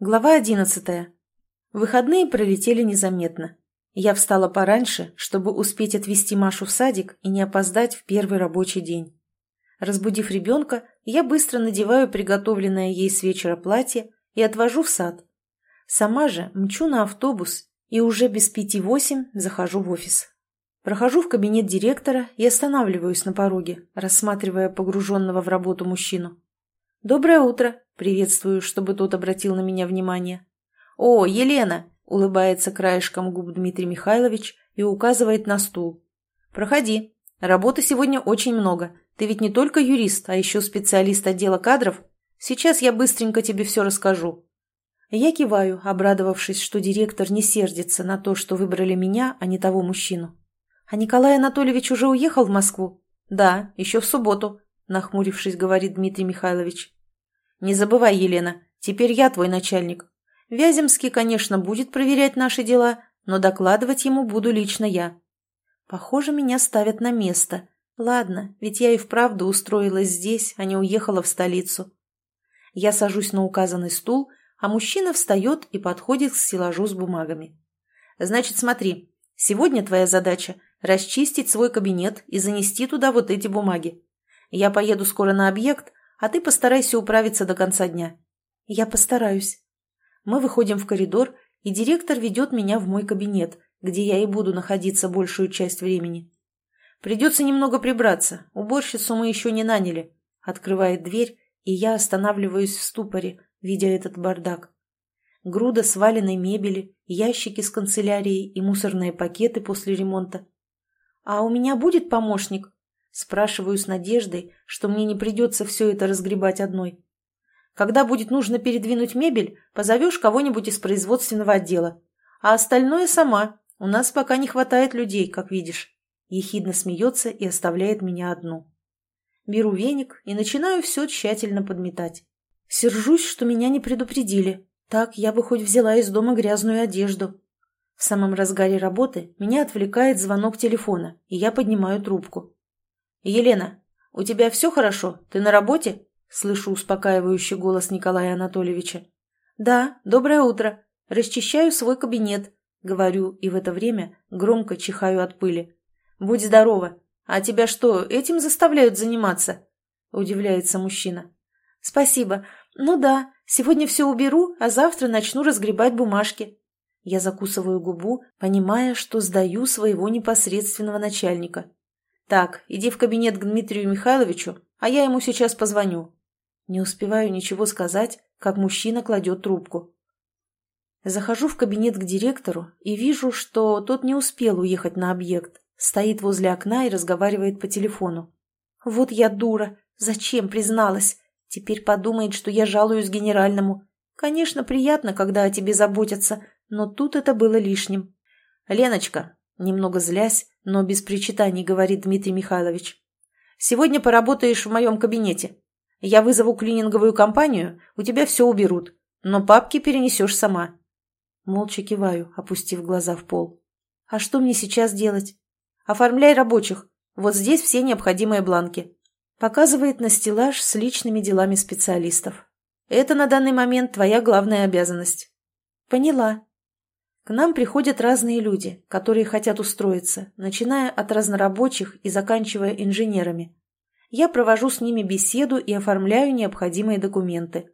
Глава одиннадцатая. Выходные пролетели незаметно. Я встала пораньше, чтобы успеть отвезти Машу в садик и не опоздать в первый рабочий день. Разбудив ребенка, я быстро надеваю приготовленное ей с вечера платье и отвожу в сад. Сама же мчу на автобус и уже без пяти восемь захожу в офис. Прохожу в кабинет директора и останавливаюсь на пороге, рассматривая погруженного в работу мужчину. «Доброе утро!» – приветствую, чтобы тот обратил на меня внимание. «О, Елена!» – улыбается краешком губ Дмитрий Михайлович и указывает на стул. «Проходи. Работы сегодня очень много. Ты ведь не только юрист, а еще специалист отдела кадров. Сейчас я быстренько тебе все расскажу». Я киваю, обрадовавшись, что директор не сердится на то, что выбрали меня, а не того мужчину. «А Николай Анатольевич уже уехал в Москву?» «Да, еще в субботу», – нахмурившись, говорит Дмитрий Михайлович. Не забывай, Елена, теперь я твой начальник. Вяземский, конечно, будет проверять наши дела, но докладывать ему буду лично я. Похоже, меня ставят на место. Ладно, ведь я и вправду устроилась здесь, а не уехала в столицу. Я сажусь на указанный стул, а мужчина встает и подходит к стеллажу с бумагами. Значит, смотри, сегодня твоя задача – расчистить свой кабинет и занести туда вот эти бумаги. Я поеду скоро на объект, а ты постарайся управиться до конца дня». «Я постараюсь». Мы выходим в коридор, и директор ведет меня в мой кабинет, где я и буду находиться большую часть времени. «Придется немного прибраться, уборщицу мы еще не наняли», — открывает дверь, и я останавливаюсь в ступоре, видя этот бардак. Груда сваленной мебели, ящики с канцелярией и мусорные пакеты после ремонта. «А у меня будет помощник?» Спрашиваю с надеждой, что мне не придется все это разгребать одной. Когда будет нужно передвинуть мебель, позовешь кого-нибудь из производственного отдела. А остальное сама. У нас пока не хватает людей, как видишь. Ехидно смеется и оставляет меня одну. Беру веник и начинаю все тщательно подметать. Сержусь, что меня не предупредили. Так я бы хоть взяла из дома грязную одежду. В самом разгаре работы меня отвлекает звонок телефона, и я поднимаю трубку. «Елена, у тебя все хорошо? Ты на работе?» Слышу успокаивающий голос Николая Анатольевича. «Да, доброе утро. Расчищаю свой кабинет», — говорю, и в это время громко чихаю от пыли. «Будь здорова. А тебя что, этим заставляют заниматься?» — удивляется мужчина. «Спасибо. Ну да, сегодня все уберу, а завтра начну разгребать бумажки». Я закусываю губу, понимая, что сдаю своего непосредственного начальника. «Так, иди в кабинет к Дмитрию Михайловичу, а я ему сейчас позвоню». Не успеваю ничего сказать, как мужчина кладет трубку. Захожу в кабинет к директору и вижу, что тот не успел уехать на объект. Стоит возле окна и разговаривает по телефону. «Вот я дура! Зачем призналась? Теперь подумает, что я жалуюсь генеральному. Конечно, приятно, когда о тебе заботятся, но тут это было лишним. Леночка, Немного злясь, но без причитаний, говорит Дмитрий Михайлович. «Сегодня поработаешь в моем кабинете. Я вызову клининговую компанию, у тебя все уберут, но папки перенесешь сама». Молча киваю, опустив глаза в пол. «А что мне сейчас делать?» «Оформляй рабочих. Вот здесь все необходимые бланки». Показывает на стеллаж с личными делами специалистов. «Это на данный момент твоя главная обязанность». «Поняла», к нам приходят разные люди, которые хотят устроиться, начиная от разнорабочих и заканчивая инженерами. Я провожу с ними беседу и оформляю необходимые документы.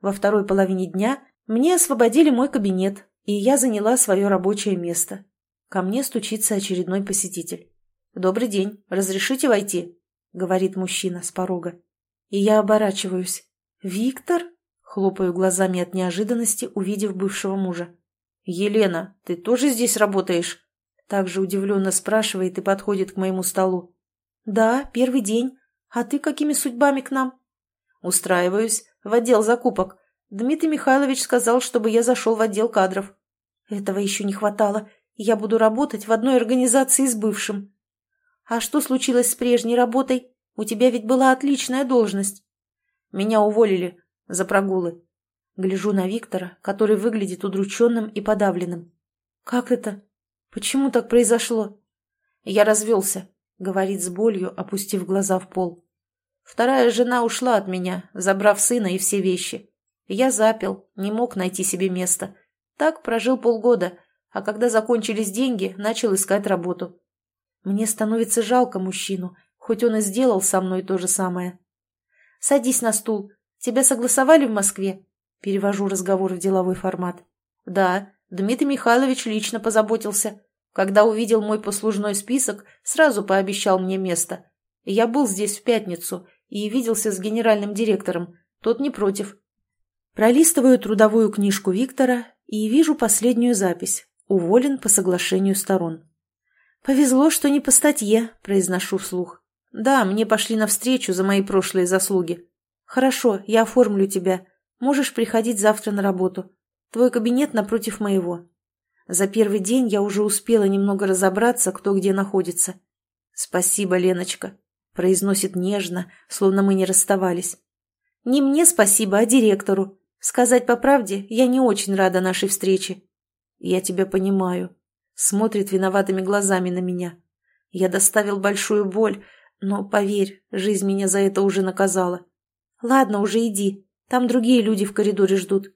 Во второй половине дня мне освободили мой кабинет, и я заняла свое рабочее место. Ко мне стучится очередной посетитель. «Добрый день, разрешите войти?» — говорит мужчина с порога. И я оборачиваюсь. «Виктор?» — хлопаю глазами от неожиданности, увидев бывшего мужа. «Елена, ты тоже здесь работаешь?» Также удивленно спрашивает и подходит к моему столу. «Да, первый день. А ты какими судьбами к нам?» «Устраиваюсь. В отдел закупок. Дмитрий Михайлович сказал, чтобы я зашел в отдел кадров». «Этого еще не хватало. Я буду работать в одной организации с бывшим». «А что случилось с прежней работой? У тебя ведь была отличная должность». «Меня уволили за прогулы. Гляжу на Виктора, который выглядит удрученным и подавленным. «Как это? Почему так произошло?» «Я развелся», — говорит с болью, опустив глаза в пол. «Вторая жена ушла от меня, забрав сына и все вещи. Я запил, не мог найти себе места. Так прожил полгода, а когда закончились деньги, начал искать работу. Мне становится жалко мужчину, хоть он и сделал со мной то же самое. «Садись на стул. Тебя согласовали в Москве?» Перевожу разговор в деловой формат. «Да, Дмитрий Михайлович лично позаботился. Когда увидел мой послужной список, сразу пообещал мне место. Я был здесь в пятницу и виделся с генеральным директором. Тот не против. Пролистываю трудовую книжку Виктора и вижу последнюю запись. Уволен по соглашению сторон. «Повезло, что не по статье», – произношу вслух. «Да, мне пошли навстречу за мои прошлые заслуги. Хорошо, я оформлю тебя. Можешь приходить завтра на работу. Твой кабинет напротив моего. За первый день я уже успела немного разобраться, кто где находится. Спасибо, Леночка», – произносит нежно, словно мы не расставались. «Не мне спасибо, а директору. Сказать по правде, я не очень рада нашей встрече. Я тебя понимаю. Смотрит виноватыми глазами на меня. Я доставил большую боль, но, поверь, жизнь меня за это уже наказала. Ладно, уже иди. Там другие люди в коридоре ждут.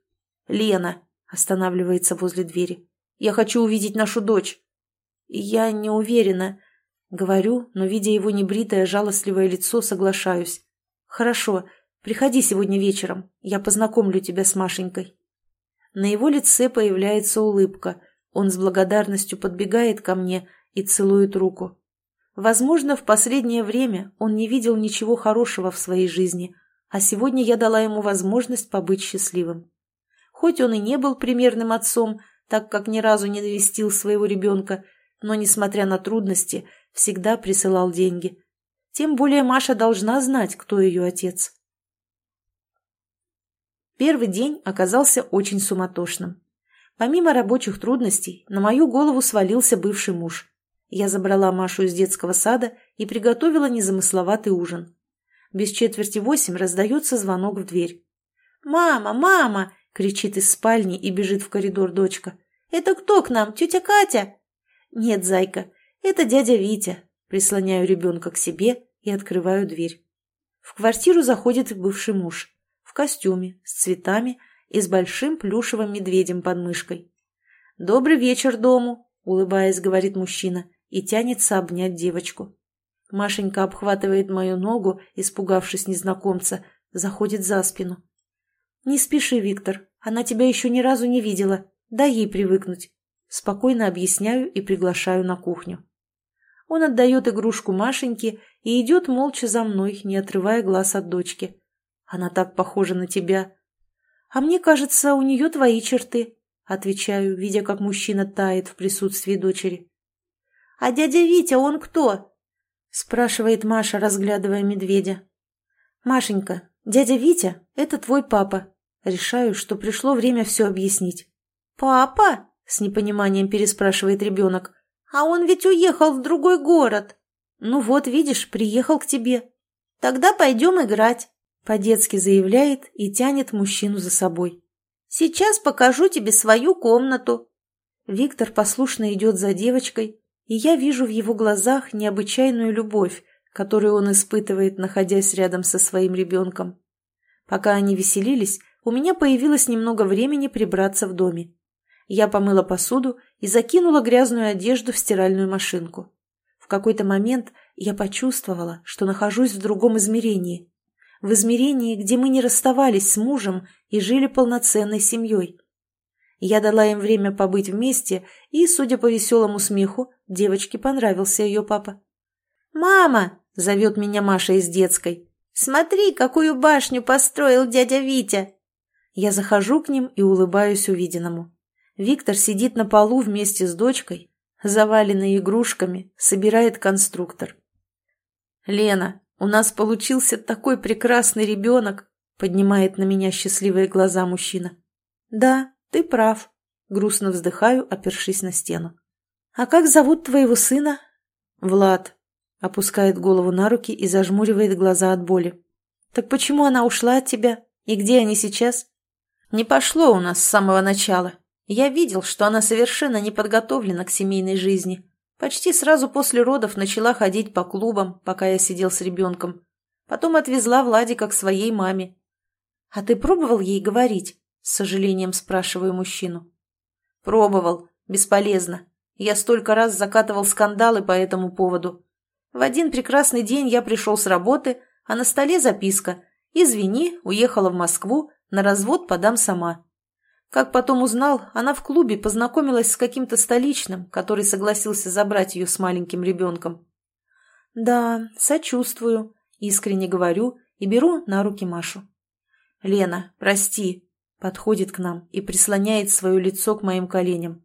Лена останавливается возле двери. Я хочу увидеть нашу дочь. Я не уверена. Говорю, но, видя его небритое, жалостливое лицо, соглашаюсь. Хорошо, Приходи сегодня вечером, я познакомлю тебя с Машенькой». На его лице появляется улыбка. Он с благодарностью подбегает ко мне и целует руку. Возможно, в последнее время он не видел ничего хорошего в своей жизни, а сегодня я дала ему возможность побыть счастливым. Хоть он и не был примерным отцом, так как ни разу не навестил своего ребенка, но, несмотря на трудности, всегда присылал деньги. Тем более Маша должна знать, кто ее отец. Первый день оказался очень суматошным. Помимо рабочих трудностей, на мою голову свалился бывший муж. Я забрала Машу из детского сада и приготовила незамысловатый ужин. Без четверти восемь раздается звонок в дверь. «Мама, мама!» — кричит из спальни и бежит в коридор дочка. «Это кто к нам? Тетя Катя?» «Нет, зайка, это дядя Витя». Прислоняю ребенка к себе и открываю дверь. В квартиру заходит бывший муж в костюме, с цветами и с большим плюшевым медведем под мышкой. «Добрый вечер дому!» — улыбаясь, говорит мужчина и тянется обнять девочку. Машенька обхватывает мою ногу, испугавшись незнакомца, заходит за спину. «Не спеши, Виктор, она тебя еще ни разу не видела. Дай ей привыкнуть». Спокойно объясняю и приглашаю на кухню. Он отдает игрушку Машеньке и идет молча за мной, не отрывая глаз от дочки. Она так похожа на тебя. А мне кажется, у нее твои черты, отвечаю, видя, как мужчина тает в присутствии дочери. А дядя Витя, он кто? Спрашивает Маша, разглядывая медведя. Машенька, дядя Витя – это твой папа. Решаю, что пришло время все объяснить. Папа? С непониманием переспрашивает ребенок. А он ведь уехал в другой город. Ну вот, видишь, приехал к тебе. Тогда пойдем играть. По-детски заявляет и тянет мужчину за собой. «Сейчас покажу тебе свою комнату». Виктор послушно идет за девочкой, и я вижу в его глазах необычайную любовь, которую он испытывает, находясь рядом со своим ребенком. Пока они веселились, у меня появилось немного времени прибраться в доме. Я помыла посуду и закинула грязную одежду в стиральную машинку. В какой-то момент я почувствовала, что нахожусь в другом измерении, в измерении, где мы не расставались с мужем и жили полноценной семьей. Я дала им время побыть вместе, и, судя по веселому смеху, девочке понравился ее папа. «Мама!» — зовет меня Маша из детской. «Смотри, какую башню построил дядя Витя!» Я захожу к ним и улыбаюсь увиденному. Виктор сидит на полу вместе с дочкой, заваленной игрушками, собирает конструктор. «Лена, «У нас получился такой прекрасный ребенок!» — поднимает на меня счастливые глаза мужчина. «Да, ты прав», — грустно вздыхаю, опершись на стену. «А как зовут твоего сына?» «Влад», — опускает голову на руки и зажмуривает глаза от боли. «Так почему она ушла от тебя? И где они сейчас?» «Не пошло у нас с самого начала. Я видел, что она совершенно не подготовлена к семейной жизни. Почти сразу после родов начала ходить по клубам, пока я сидел с ребенком. Потом отвезла Владика к своей маме. «А ты пробовал ей говорить?» — с сожалением спрашиваю мужчину. «Пробовал. Бесполезно. Я столько раз закатывал скандалы по этому поводу. В один прекрасный день я пришел с работы, а на столе записка «Извини, уехала в Москву, на развод подам сама». Как потом узнал, она в клубе познакомилась с каким-то столичным, который согласился забрать ее с маленьким ребенком. «Да, сочувствую», — искренне говорю и беру на руки Машу. «Лена, прости», — подходит к нам и прислоняет свое лицо к моим коленям.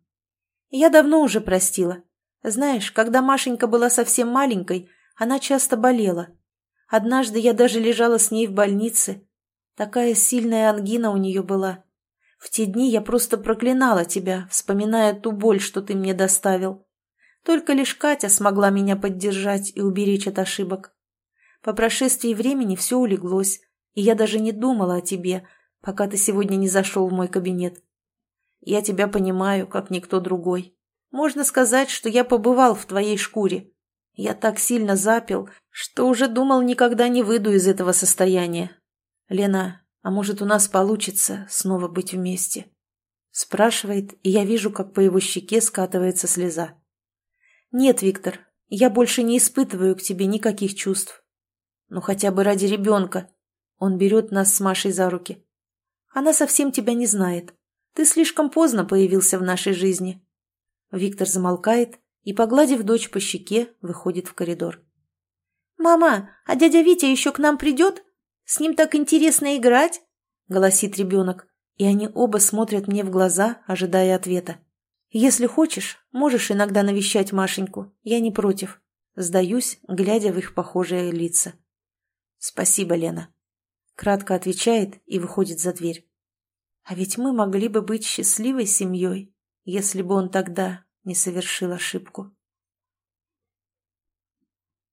«Я давно уже простила. Знаешь, когда Машенька была совсем маленькой, она часто болела. Однажды я даже лежала с ней в больнице. Такая сильная ангина у нее была. В те дни я просто проклинала тебя, вспоминая ту боль, что ты мне доставил. Только лишь Катя смогла меня поддержать и уберечь от ошибок. По прошествии времени все улеглось, и я даже не думала о тебе, пока ты сегодня не зашел в мой кабинет. Я тебя понимаю, как никто другой. Можно сказать, что я побывал в твоей шкуре. Я так сильно запил, что уже думал, никогда не выйду из этого состояния. Лена, а может, у нас получится снова быть вместе?» Спрашивает, и я вижу, как по его щеке скатывается слеза. «Нет, Виктор, я больше не испытываю к тебе никаких чувств. Ну, хотя бы ради ребенка». Он берет нас с Машей за руки. «Она совсем тебя не знает. Ты слишком поздно появился в нашей жизни». Виктор замолкает и, погладив дочь по щеке, выходит в коридор. «Мама, а дядя Витя еще к нам придет?» С ним так интересно играть!» — голосит ребенок, и они оба смотрят мне в глаза, ожидая ответа. «Если хочешь, можешь иногда навещать Машеньку, я не против». Сдаюсь, глядя в их похожие лица. «Спасибо, Лена», — кратко отвечает и выходит за дверь. «А ведь мы могли бы быть счастливой семьей, если бы он тогда не совершил ошибку».